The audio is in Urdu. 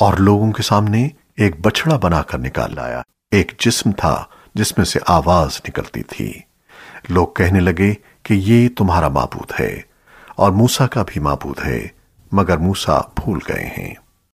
اور لوگوں کے سامنے ایک بچڑا بنا کر نکال لایا۔ ایک جسم تھا جس میں سے آواز نکلتی تھی۔ لوگ کہنے لگے کہ یہ تمہارا معبود ہے اور موسیٰ کا بھی معبود ہے، مگر موسیٰ بھول گئے ہیں۔